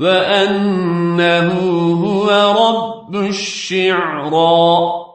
وأنه هو رب الشعرى.